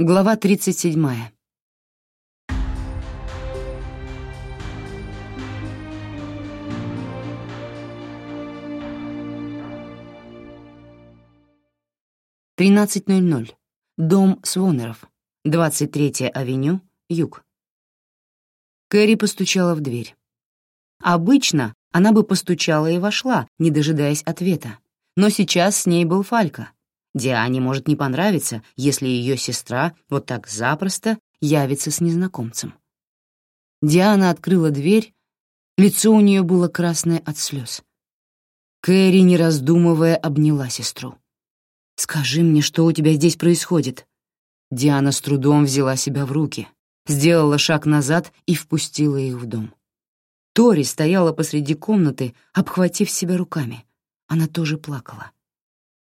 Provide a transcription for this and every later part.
Глава 37. Тринадцать ноль. Дом Свонеров. 23-я авеню, юг. Кэрри постучала в дверь. Обычно она бы постучала и вошла, не дожидаясь ответа. Но сейчас с ней был Фалька, Диане может не понравиться, если ее сестра вот так запросто явится с незнакомцем. Диана открыла дверь, лицо у нее было красное от слез. Кэрри, не раздумывая, обняла сестру. «Скажи мне, что у тебя здесь происходит?» Диана с трудом взяла себя в руки, сделала шаг назад и впустила их в дом. Тори стояла посреди комнаты, обхватив себя руками. Она тоже плакала.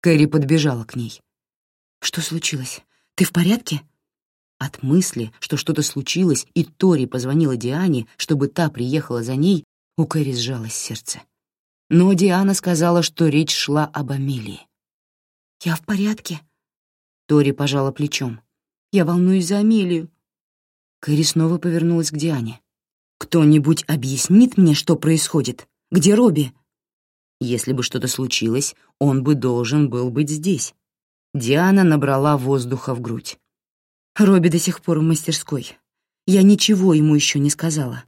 Кэрри подбежала к ней. «Что случилось? Ты в порядке?» От мысли, что что-то случилось, и Тори позвонила Диане, чтобы та приехала за ней, у Кэрри сжалось сердце. Но Диана сказала, что речь шла об Амелии. «Я в порядке?» Тори пожала плечом. «Я волнуюсь за Амелию». Кэрри снова повернулась к Диане. «Кто-нибудь объяснит мне, что происходит? Где Робби?» Если бы что-то случилось, он бы должен был быть здесь. Диана набрала воздуха в грудь. Робби до сих пор в мастерской. Я ничего ему еще не сказала.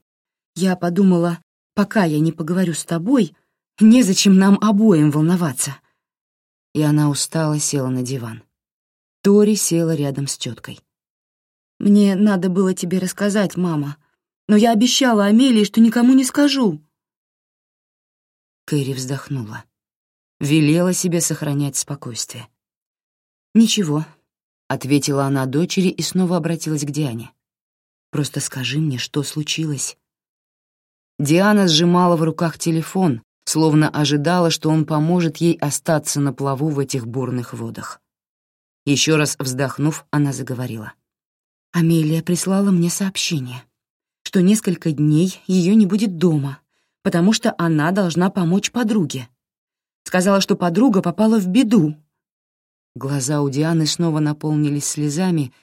Я подумала, пока я не поговорю с тобой, незачем нам обоим волноваться. И она устало села на диван. Тори села рядом с теткой. «Мне надо было тебе рассказать, мама, но я обещала Амелии, что никому не скажу». Кэрри вздохнула. Велела себе сохранять спокойствие. «Ничего», — ответила она дочери и снова обратилась к Диане. «Просто скажи мне, что случилось». Диана сжимала в руках телефон, словно ожидала, что он поможет ей остаться на плаву в этих бурных водах. Еще раз вздохнув, она заговорила. «Амелия прислала мне сообщение, что несколько дней ее не будет дома, потому что она должна помочь подруге. Сказала, что подруга попала в беду. Глаза у Дианы снова наполнились слезами,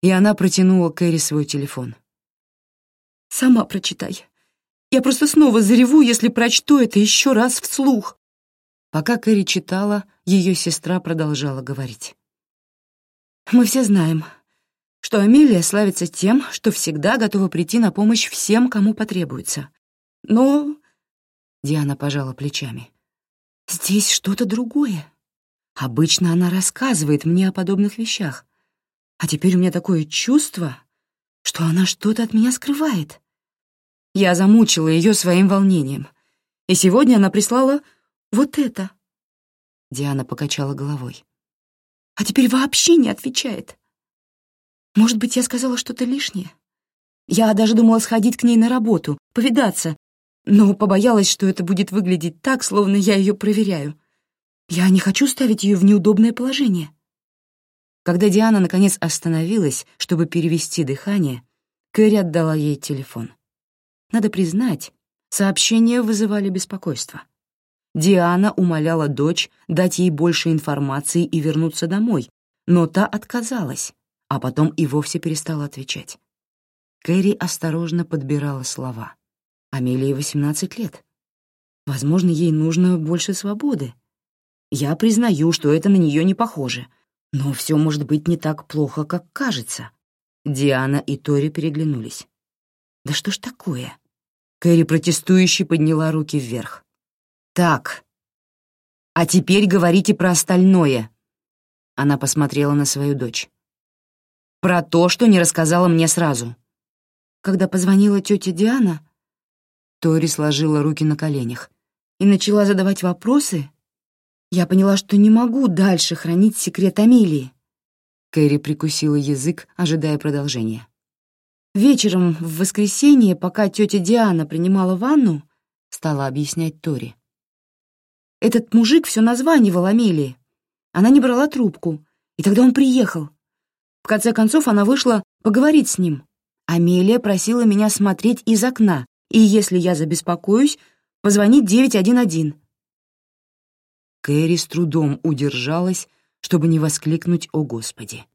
и она протянула Кэрри свой телефон. «Сама прочитай. Я просто снова зареву, если прочту это еще раз вслух». Пока Кэрри читала, ее сестра продолжала говорить. «Мы все знаем, что Амелия славится тем, что всегда готова прийти на помощь всем, кому потребуется. Но Диана пожала плечами. «Здесь что-то другое. Обычно она рассказывает мне о подобных вещах. А теперь у меня такое чувство, что она что-то от меня скрывает. Я замучила ее своим волнением. И сегодня она прислала вот это». Диана покачала головой. «А теперь вообще не отвечает. Может быть, я сказала что-то лишнее? Я даже думала сходить к ней на работу, повидаться, но побоялась, что это будет выглядеть так, словно я ее проверяю. Я не хочу ставить ее в неудобное положение. Когда Диана наконец остановилась, чтобы перевести дыхание, Кэрри отдала ей телефон. Надо признать, сообщения вызывали беспокойство. Диана умоляла дочь дать ей больше информации и вернуться домой, но та отказалась, а потом и вовсе перестала отвечать. Кэрри осторожно подбирала слова. Амелии 18 лет. Возможно, ей нужно больше свободы. Я признаю, что это на нее не похоже, но все может быть не так плохо, как кажется. Диана и Тори переглянулись. «Да что ж такое?» Кэрри протестующе подняла руки вверх. «Так, а теперь говорите про остальное». Она посмотрела на свою дочь. «Про то, что не рассказала мне сразу». Когда позвонила тетя Диана, Тори сложила руки на коленях и начала задавать вопросы. Я поняла, что не могу дальше хранить секрет Амелии. Кэрри прикусила язык, ожидая продолжения. Вечером в воскресенье, пока тетя Диана принимала ванну, стала объяснять Тори. Этот мужик все названивал Амелии. Она не брала трубку, и тогда он приехал. В конце концов, она вышла поговорить с ним. Амелия просила меня смотреть из окна, и если я забеспокоюсь, позвонить 911. Кэрри с трудом удержалась, чтобы не воскликнуть «О, Господи!».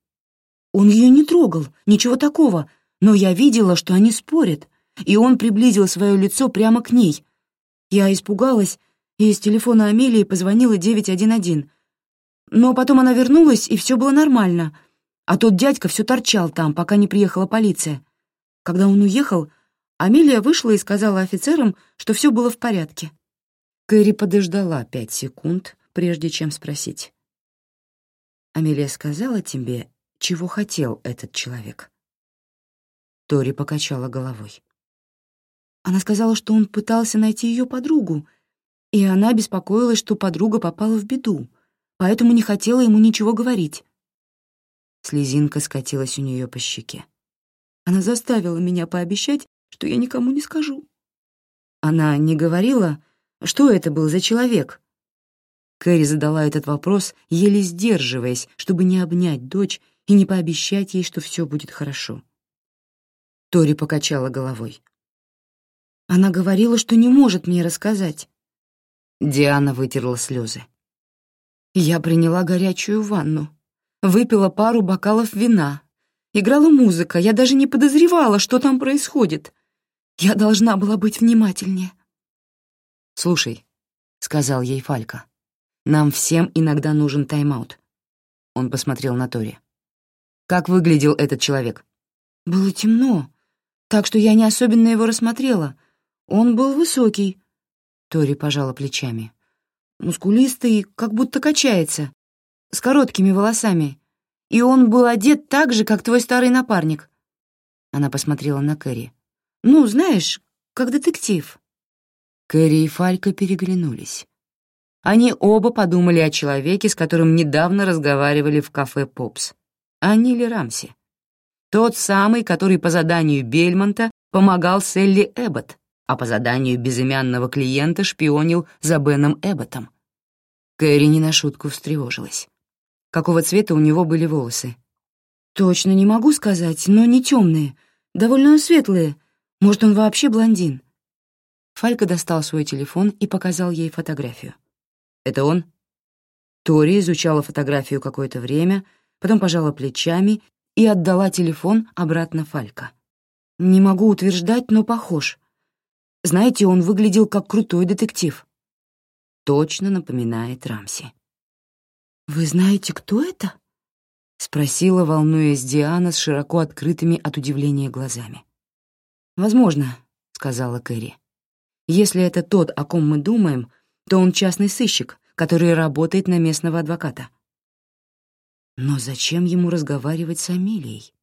Он ее не трогал, ничего такого, но я видела, что они спорят, и он приблизил свое лицо прямо к ней. Я испугалась и из телефона Амелии позвонила 911. Но потом она вернулась, и все было нормально, а тот дядька все торчал там, пока не приехала полиция. Когда он уехал, Амелия вышла и сказала офицерам, что все было в порядке. Кэрри подождала пять секунд, прежде чем спросить. «Амелия сказала тебе, чего хотел этот человек?» Тори покачала головой. Она сказала, что он пытался найти ее подругу, и она беспокоилась, что подруга попала в беду, поэтому не хотела ему ничего говорить. Слезинка скатилась у нее по щеке. Она заставила меня пообещать, что я никому не скажу. Она не говорила, что это был за человек. Кэрри задала этот вопрос, еле сдерживаясь, чтобы не обнять дочь и не пообещать ей, что все будет хорошо. Тори покачала головой. Она говорила, что не может мне рассказать. Диана вытерла слезы. Я приняла горячую ванну, выпила пару бокалов вина, играла музыка, я даже не подозревала, что там происходит. Я должна была быть внимательнее. «Слушай», — сказал ей Фалька, — «нам всем иногда нужен тайм-аут». Он посмотрел на Тори. «Как выглядел этот человек?» «Было темно, так что я не особенно его рассмотрела. Он был высокий». Тори пожала плечами. «Мускулистый, как будто качается, с короткими волосами. И он был одет так же, как твой старый напарник». Она посмотрела на Кэрри. «Ну, знаешь, как детектив». Кэрри и Фалька переглянулись. Они оба подумали о человеке, с которым недавно разговаривали в кафе «Попс», о Ниле Рамси. Тот самый, который по заданию Бельмонта помогал Селли Эббот, а по заданию безымянного клиента шпионил за Беном Эбботом. Кэрри не на шутку встревожилась. Какого цвета у него были волосы? «Точно не могу сказать, но не темные, довольно светлые. Может, он вообще блондин?» Фалька достал свой телефон и показал ей фотографию. «Это он?» Тори изучала фотографию какое-то время, потом пожала плечами и отдала телефон обратно Фалька. «Не могу утверждать, но похож. Знаете, он выглядел как крутой детектив». Точно напоминает Рамси. «Вы знаете, кто это?» — спросила, волнуясь Диана с широко открытыми от удивления глазами. «Возможно», — сказала Кэрри. Если это тот, о ком мы думаем, то он частный сыщик, который работает на местного адвоката. Но зачем ему разговаривать с Амелией?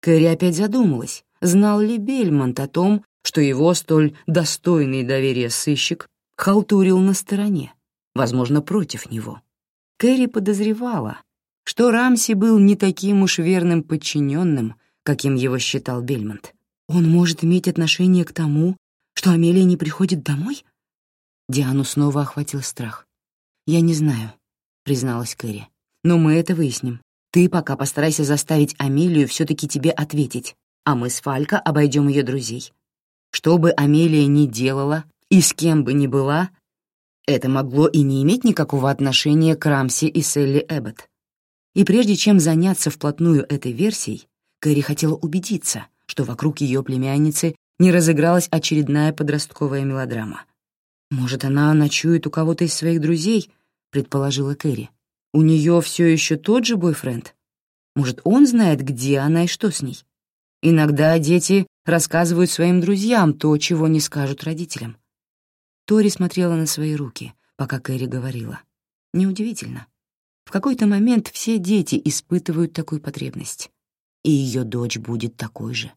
Кэрри опять задумалась, знал ли Бельмонт о том, что его столь достойный доверия сыщик халтурил на стороне, возможно, против него. Кэрри подозревала, что Рамси был не таким уж верным подчиненным, каким его считал Бельмонт. Он может иметь отношение к тому, что Амелия не приходит домой? Диану снова охватил страх. «Я не знаю», — призналась Кэрри. «Но мы это выясним. Ты пока постарайся заставить Амелию все-таки тебе ответить, а мы с Фалько обойдем ее друзей. Что бы Амелия ни делала и с кем бы ни была, это могло и не иметь никакого отношения к Рамси и Селли Эббот. И прежде чем заняться вплотную этой версией, Кэрри хотела убедиться, что вокруг ее племянницы не разыгралась очередная подростковая мелодрама. «Может, она ночует у кого-то из своих друзей?» — предположила Кэрри. «У нее все еще тот же бойфренд? Может, он знает, где она и что с ней? Иногда дети рассказывают своим друзьям то, чего не скажут родителям». Тори смотрела на свои руки, пока Кэрри говорила. Неудивительно. В какой-то момент все дети испытывают такую потребность. И ее дочь будет такой же.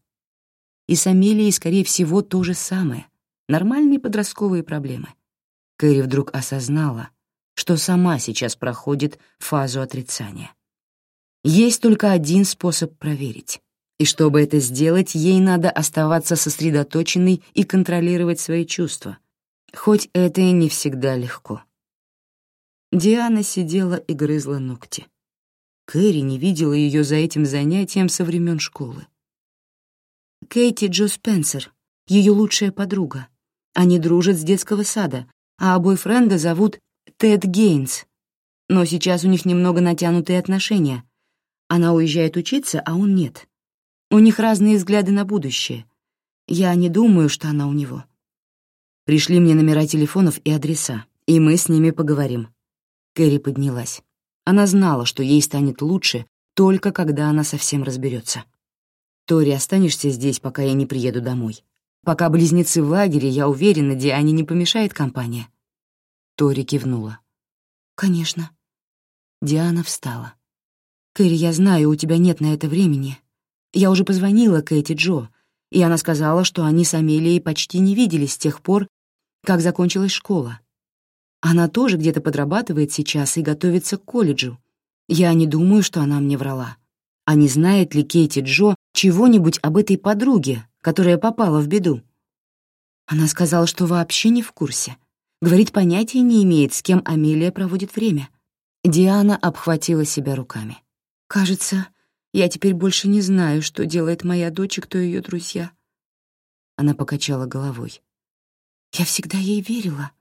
И с Амелией, скорее всего, то же самое. Нормальные подростковые проблемы. Кэрри вдруг осознала, что сама сейчас проходит фазу отрицания. Есть только один способ проверить. И чтобы это сделать, ей надо оставаться сосредоточенной и контролировать свои чувства. Хоть это и не всегда легко. Диана сидела и грызла ногти. Кэрри не видела ее за этим занятием со времен школы. Кейти Джо Спенсер, ее лучшая подруга. Они дружат с детского сада, а бойфренда зовут Тед Гейнс. Но сейчас у них немного натянутые отношения. Она уезжает учиться, а он нет. У них разные взгляды на будущее. Я не думаю, что она у него. Пришли мне номера телефонов и адреса, и мы с ними поговорим. Кэрри поднялась. Она знала, что ей станет лучше только когда она совсем разберется. «Тори, останешься здесь, пока я не приеду домой. Пока близнецы в лагере, я уверена, Диане не помешает компания». Тори кивнула. «Конечно». Диана встала. «Кэрри, я знаю, у тебя нет на это времени. Я уже позвонила Кэти Джо, и она сказала, что они с Амелией почти не виделись с тех пор, как закончилась школа. Она тоже где-то подрабатывает сейчас и готовится к колледжу. Я не думаю, что она мне врала. А не знает ли Кейти Джо чего-нибудь об этой подруге, которая попала в беду? Она сказала, что вообще не в курсе. Говорит, понятия не имеет, с кем Амелия проводит время. Диана обхватила себя руками. «Кажется, я теперь больше не знаю, что делает моя дочь и кто ее друзья». Она покачала головой. «Я всегда ей верила.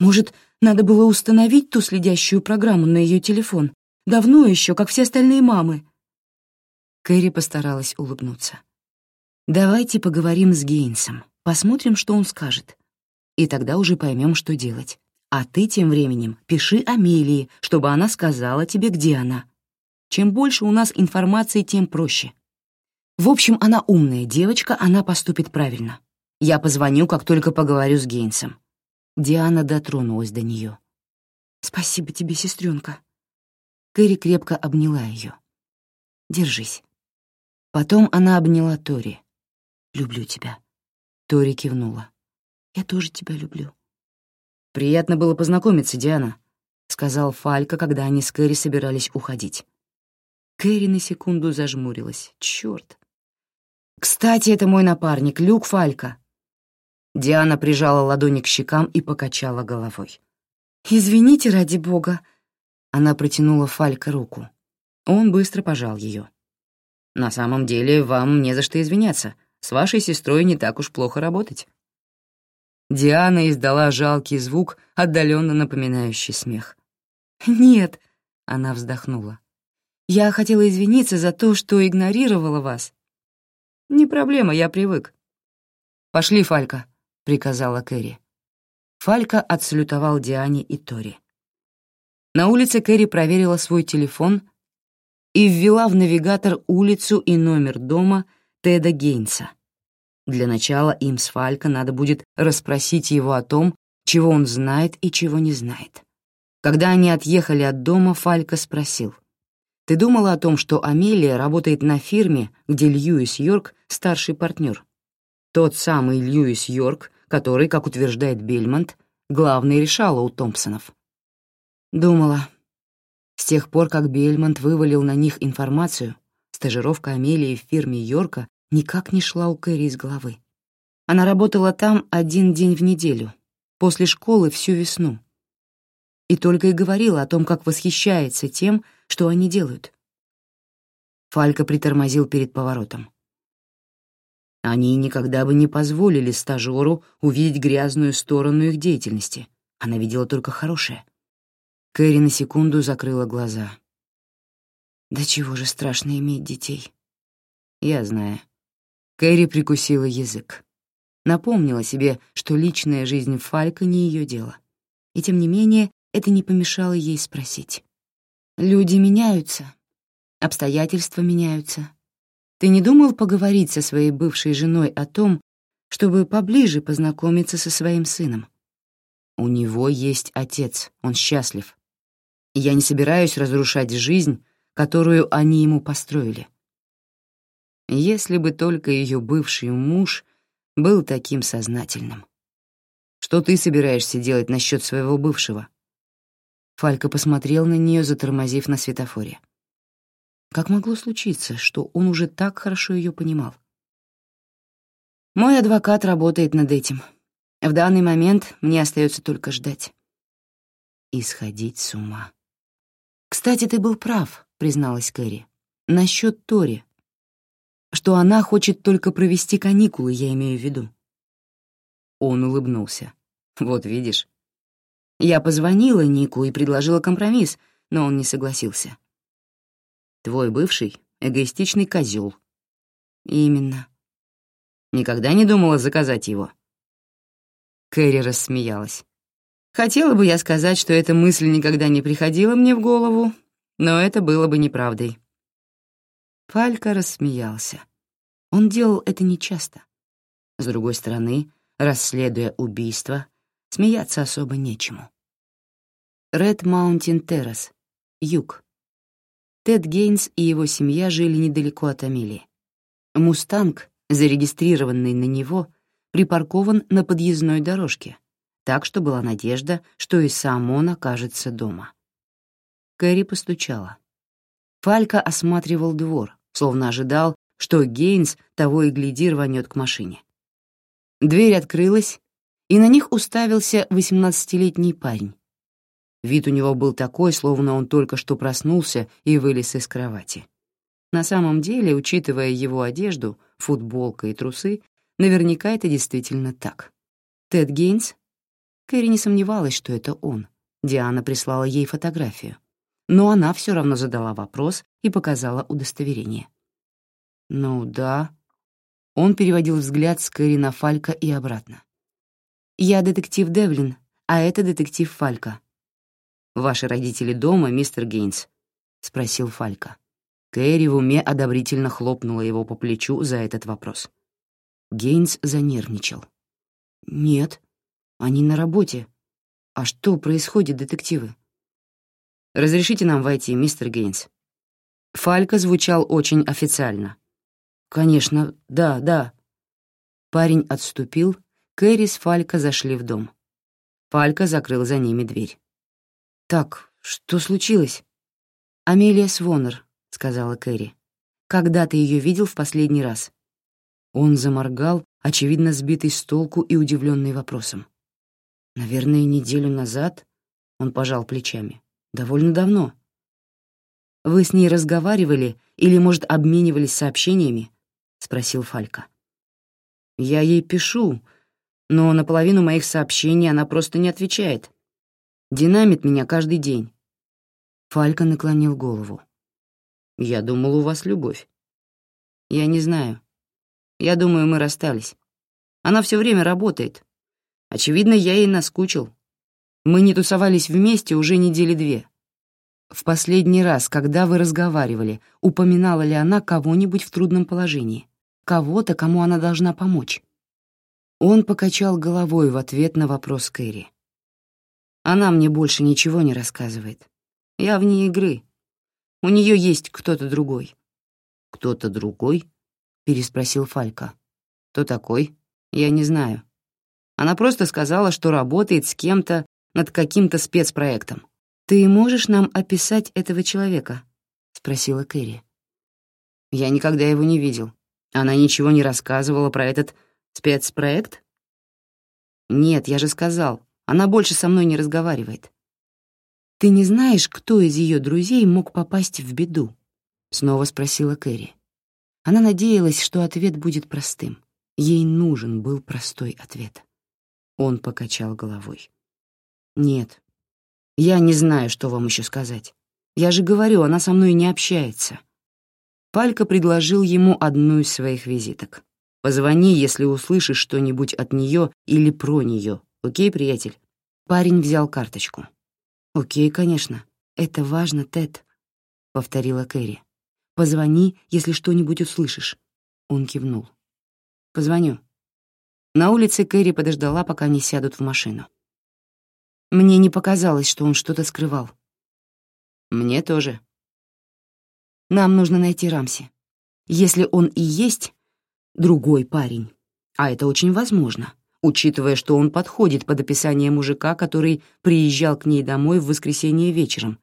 Может, надо было установить ту следящую программу на ее телефон? Давно еще, как все остальные мамы». Кэрри постаралась улыбнуться. «Давайте поговорим с Гейнсом, посмотрим, что он скажет и тогда уже поймем, что делать. А ты тем временем пиши Амелии, чтобы она сказала тебе, где она. Чем больше у нас информации, тем проще. В общем, она умная девочка, она поступит правильно. Я позвоню, как только поговорю с Гейнсом. Диана дотронулась до нее. «Спасибо тебе, сестренка». Кэрри крепко обняла ее. «Держись». Потом она обняла Тори. «Люблю тебя». Тори кивнула. Я тоже тебя люблю». «Приятно было познакомиться, Диана», — сказал Фалька, когда они с Кэрри собирались уходить. Кэрри на секунду зажмурилась. Чёрт. «Кстати, это мой напарник, Люк Фалька». Диана прижала ладони к щекам и покачала головой. «Извините, ради бога». Она протянула Фалька руку. Он быстро пожал ее. «На самом деле, вам не за что извиняться. С вашей сестрой не так уж плохо работать». Диана издала жалкий звук, отдаленно напоминающий смех. «Нет», — она вздохнула. «Я хотела извиниться за то, что игнорировала вас». «Не проблема, я привык». «Пошли, Фалька», — приказала Кэрри. Фалька отсалютовал Диане и Тори. На улице Кэрри проверила свой телефон и ввела в навигатор улицу и номер дома Теда Гейнса. Для начала им с Фалько надо будет расспросить его о том, чего он знает и чего не знает. Когда они отъехали от дома, Фалько спросил. «Ты думала о том, что Амелия работает на фирме, где Льюис Йорк — старший партнер? Тот самый Льюис Йорк, который, как утверждает Бельмонт, главный решала у Томпсонов. Думала. С тех пор, как Бельмонт вывалил на них информацию, стажировка Амелии в фирме Йорка никак не шла у Кэрри из головы. Она работала там один день в неделю, после школы всю весну. И только и говорила о том, как восхищается тем, что они делают. Фалька притормозил перед поворотом. Они никогда бы не позволили стажеру увидеть грязную сторону их деятельности. Она видела только хорошее. Кэрри на секунду закрыла глаза. «Да чего же страшно иметь детей?» «Я знаю. Кэрри прикусила язык. Напомнила себе, что личная жизнь Фалька не ее дело. И тем не менее, это не помешало ей спросить. «Люди меняются, обстоятельства меняются. Ты не думал поговорить со своей бывшей женой о том, чтобы поближе познакомиться со своим сыном? У него есть отец, он счастлив. я не собираюсь разрушать жизнь, которую они ему построили. Если бы только ее бывший муж был таким сознательным. Что ты собираешься делать насчет своего бывшего? Фалька посмотрел на нее, затормозив на светофоре. Как могло случиться, что он уже так хорошо ее понимал? Мой адвокат работает над этим. В данный момент мне остается только ждать. И сходить с ума. «Кстати, ты был прав», — призналась Кэрри. «Насчет Тори что она хочет только провести каникулы, я имею в виду. Он улыбнулся. Вот видишь. Я позвонила Нику и предложила компромисс, но он не согласился. Твой бывший — эгоистичный козел. Именно. Никогда не думала заказать его?» Кэрри рассмеялась. Хотела бы я сказать, что эта мысль никогда не приходила мне в голову, но это было бы неправдой. Фалька рассмеялся. Он делал это нечасто. С другой стороны, расследуя убийство, смеяться особо нечему. Ред Маунтин Террас, юг. Тед Гейнс и его семья жили недалеко от Амелии. «Мустанг», зарегистрированный на него, припаркован на подъездной дорожке, так что была надежда, что и сам он окажется дома. Кэрри постучала. Фалька осматривал двор, словно ожидал, что Гейнс того и гляди рванет к машине. Дверь открылась, и на них уставился восемнадцатилетний парень. Вид у него был такой, словно он только что проснулся и вылез из кровати. На самом деле, учитывая его одежду, футболка и трусы, наверняка это действительно так. Тед Гейнс? Кэрри не сомневалась, что это он. Диана прислала ей фотографию. Но она все равно задала вопрос и показала удостоверение. «Ну да». Он переводил взгляд с Кэрри на Фалька и обратно. «Я детектив Девлин, а это детектив Фалька». «Ваши родители дома, мистер Гейнс?» — спросил Фалька. Кэрри в уме одобрительно хлопнула его по плечу за этот вопрос. Гейнс занервничал. «Нет, они на работе. А что происходит, детективы?» «Разрешите нам войти, мистер Гейнс?» Фалька звучал очень официально. «Конечно, да, да». Парень отступил, Кэрри с Фалька зашли в дом. Фалька закрыл за ними дверь. «Так, что случилось?» «Амелия Свонер», — сказала Кэрри. «Когда ты ее видел в последний раз?» Он заморгал, очевидно сбитый с толку и удивленный вопросом. «Наверное, неделю назад?» — он пожал плечами. «Довольно давно». «Вы с ней разговаривали или, может, обменивались сообщениями?» — спросил Фалька. «Я ей пишу, но на половину моих сообщений она просто не отвечает. Динамит меня каждый день». Фалька наклонил голову. Я думал, у вас любовь. Я не знаю. Я думаю, мы расстались. Она все время работает. Очевидно, я ей наскучил. Мы не тусовались вместе уже недели две. В последний раз, когда вы разговаривали, упоминала ли она кого-нибудь в трудном положении? Кого-то, кому она должна помочь? Он покачал головой в ответ на вопрос Кэрри. Она мне больше ничего не рассказывает. Я вне игры. У нее есть кто-то другой». «Кто-то другой?» — переспросил Фалька. «Кто такой? Я не знаю. Она просто сказала, что работает с кем-то над каким-то спецпроектом. Ты можешь нам описать этого человека?» — спросила Кэрри. «Я никогда его не видел. Она ничего не рассказывала про этот спецпроект?» «Нет, я же сказал, она больше со мной не разговаривает. «Ты не знаешь, кто из ее друзей мог попасть в беду?» — снова спросила Кэрри. Она надеялась, что ответ будет простым. Ей нужен был простой ответ. Он покачал головой. «Нет, я не знаю, что вам еще сказать. Я же говорю, она со мной не общается». Палька предложил ему одну из своих визиток. «Позвони, если услышишь что-нибудь от нее или про нее, окей, приятель?» Парень взял карточку. «Окей, конечно. Это важно, Тед», — повторила Кэрри. «Позвони, если что-нибудь услышишь». Он кивнул. «Позвоню». На улице Кэрри подождала, пока они сядут в машину. Мне не показалось, что он что-то скрывал. Мне тоже. Нам нужно найти Рамси. Если он и есть другой парень, а это очень возможно, учитывая, что он подходит под описание мужика, который приезжал к ней домой в воскресенье вечером.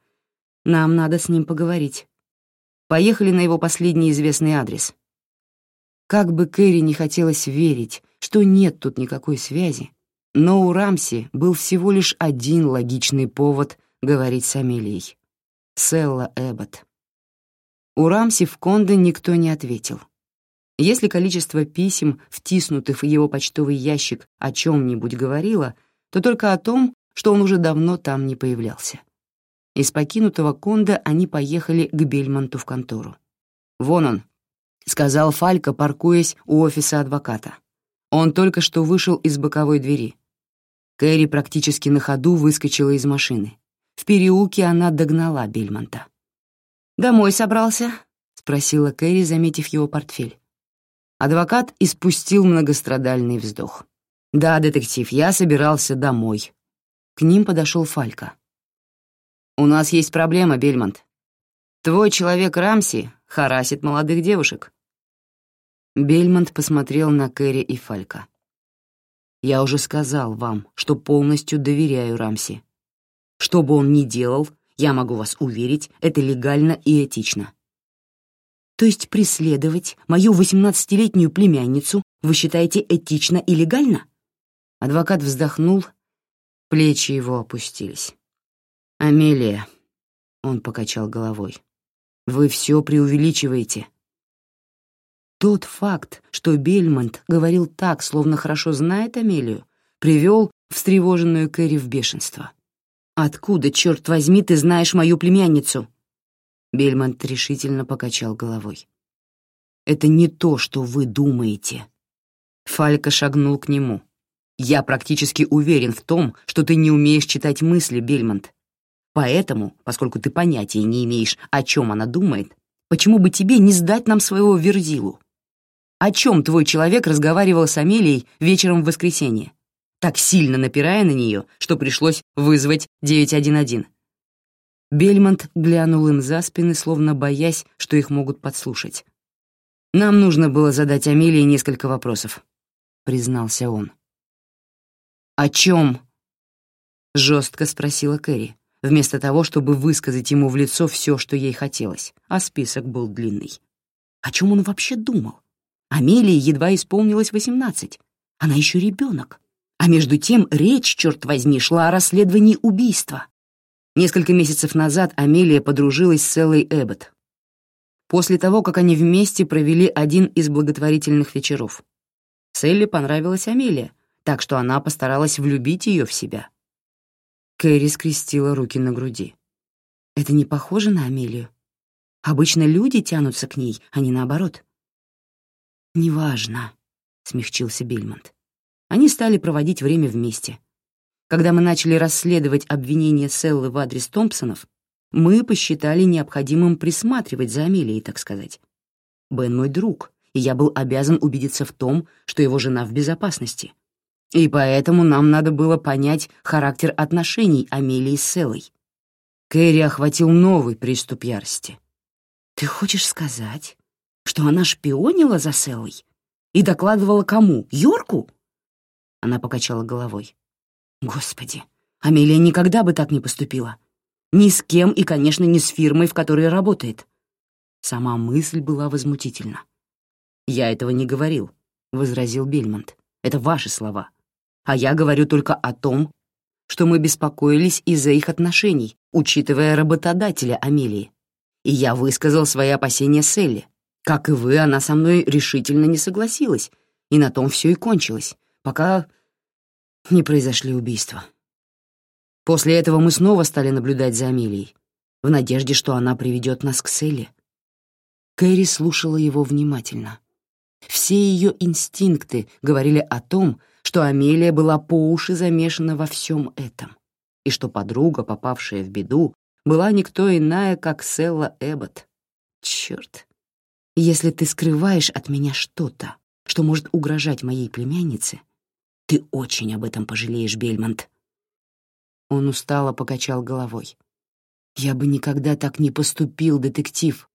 Нам надо с ним поговорить. Поехали на его последний известный адрес. Как бы Кэрри не хотелось верить, что нет тут никакой связи, но у Рамси был всего лишь один логичный повод говорить с Амелией. Селла Эббот. У Рамси в Кондо никто не ответил. Если количество писем, втиснутых в его почтовый ящик, о чем-нибудь говорило, то только о том, что он уже давно там не появлялся. Из покинутого Конда они поехали к Бельмонту в контору. «Вон он», — сказал Фалька, паркуясь у офиса адвоката. Он только что вышел из боковой двери. Кэрри практически на ходу выскочила из машины. В переулке она догнала Бельмонта. «Домой собрался?» — спросила Кэрри, заметив его портфель. Адвокат испустил многострадальный вздох. «Да, детектив, я собирался домой». К ним подошел Фалька. «У нас есть проблема, Бельмонт. Твой человек Рамси харасит молодых девушек». Бельмонт посмотрел на Кэрри и Фалька. «Я уже сказал вам, что полностью доверяю Рамси. Что бы он ни делал, я могу вас уверить, это легально и этично. То есть преследовать мою восемнадцатилетнюю племянницу вы считаете этично и легально? Адвокат вздохнул, плечи его опустились. «Амелия», — он покачал головой, — «вы все преувеличиваете». Тот факт, что Бельмонт говорил так, словно хорошо знает Амелию, привел встревоженную Кэрри в бешенство. «Откуда, черт возьми, ты знаешь мою племянницу?» Бельмонт решительно покачал головой. «Это не то, что вы думаете». Фалька шагнул к нему. «Я практически уверен в том, что ты не умеешь читать мысли, Бельмонт. Поэтому, поскольку ты понятия не имеешь, о чем она думает, почему бы тебе не сдать нам своего Верзилу? О чем твой человек разговаривал с Амелией вечером в воскресенье, так сильно напирая на нее, что пришлось вызвать 911?» Бельмонт глянул им за спины, словно боясь, что их могут подслушать. «Нам нужно было задать Амелии несколько вопросов», — признался он. «О чем?» — жестко спросила Кэрри, вместо того, чтобы высказать ему в лицо все, что ей хотелось, а список был длинный. О чем он вообще думал? Амелии едва исполнилось восемнадцать. Она еще ребенок. А между тем речь, черт возьми, шла о расследовании убийства. Несколько месяцев назад Амелия подружилась с Эллой Эббот. После того, как они вместе провели один из благотворительных вечеров. Селли понравилась Амелия, так что она постаралась влюбить ее в себя. Кэрри скрестила руки на груди. «Это не похоже на Амелию? Обычно люди тянутся к ней, а не наоборот». «Неважно», — смягчился Бельмонт. Они стали проводить время вместе — когда мы начали расследовать обвинения Селлы в адрес Томпсонов, мы посчитали необходимым присматривать за Амелией, так сказать. Бен мой друг, и я был обязан убедиться в том, что его жена в безопасности. И поэтому нам надо было понять характер отношений Амелии с Селлой. Кэрри охватил новый приступ ярости. «Ты хочешь сказать, что она шпионила за Селлой? И докладывала кому? Йорку?» Она покачала головой. Господи, Амелия никогда бы так не поступила. Ни с кем и, конечно, не с фирмой, в которой работает. Сама мысль была возмутительна. «Я этого не говорил», — возразил Бельмонт. «Это ваши слова. А я говорю только о том, что мы беспокоились из-за их отношений, учитывая работодателя Амелии. И я высказал свои опасения Селли. Как и вы, она со мной решительно не согласилась, и на том все и кончилось, пока не произошли убийства. После этого мы снова стали наблюдать за Амелией, в надежде, что она приведет нас к Селле. Кэрри слушала его внимательно. Все ее инстинкты говорили о том, что Амелия была по уши замешана во всем этом, и что подруга, попавшая в беду, была никто иная, как Селла Эббот. Черт! Если ты скрываешь от меня что-то, что может угрожать моей племяннице, ты очень об этом пожалеешь, Бельмонт. Он устало покачал головой. Я бы никогда так не поступил, детектив.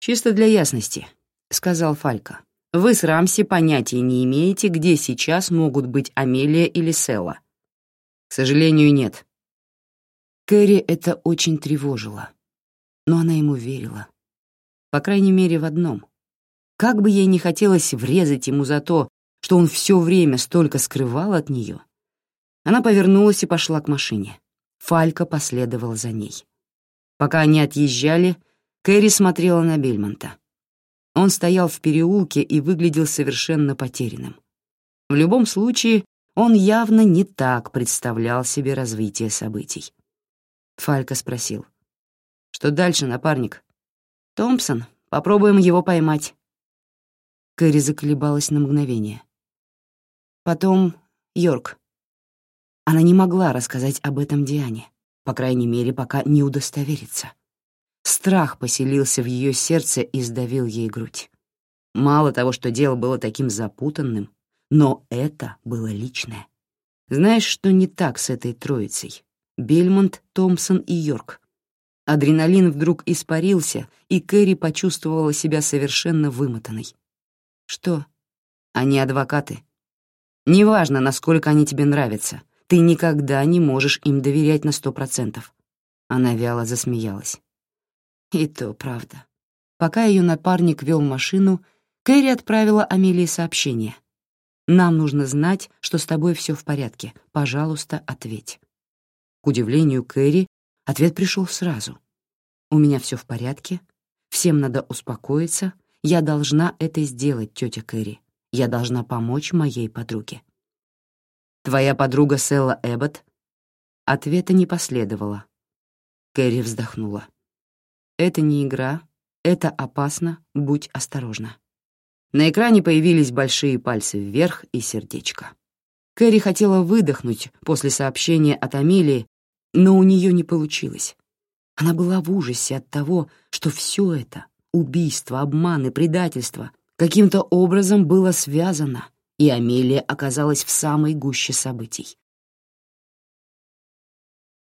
Чисто для ясности, сказал Фалька. Вы с Рамси понятия не имеете, где сейчас могут быть Амелия или Села. К сожалению, нет. Кэрри это очень тревожило, но она ему верила. По крайней мере, в одном. Как бы ей не хотелось врезать ему за то, что он все время столько скрывал от нее. Она повернулась и пошла к машине. Фалька последовал за ней. Пока они отъезжали, Кэрри смотрела на Бельмонта. Он стоял в переулке и выглядел совершенно потерянным. В любом случае, он явно не так представлял себе развитие событий. Фалька спросил, Что дальше, напарник? Томпсон, попробуем его поймать. Кэрри заколебалась на мгновение. Потом Йорк. Она не могла рассказать об этом Диане, по крайней мере, пока не удостоверится. Страх поселился в ее сердце и сдавил ей грудь. Мало того, что дело было таким запутанным, но это было личное. Знаешь, что не так с этой троицей? Бельмонт, Томпсон и Йорк. Адреналин вдруг испарился, и Кэрри почувствовала себя совершенно вымотанной. Что? Они адвокаты. Неважно, насколько они тебе нравятся, ты никогда не можешь им доверять на сто процентов. Она вяло засмеялась. И то правда. Пока ее напарник вел машину, Кэрри отправила Амелии сообщение. «Нам нужно знать, что с тобой все в порядке. Пожалуйста, ответь». К удивлению Кэрри, ответ пришел сразу. «У меня все в порядке. Всем надо успокоиться. Я должна это сделать, тетя Кэрри. Я должна помочь моей подруге». «Твоя подруга Селла Эббот?» Ответа не последовало. Кэрри вздохнула. Это не игра, это опасно, будь осторожна. На экране появились большие пальцы вверх и сердечко. Кэрри хотела выдохнуть после сообщения от Амелии, но у нее не получилось. Она была в ужасе от того, что все это — убийство, обман и предательство — каким-то образом было связано, и Амелия оказалась в самой гуще событий.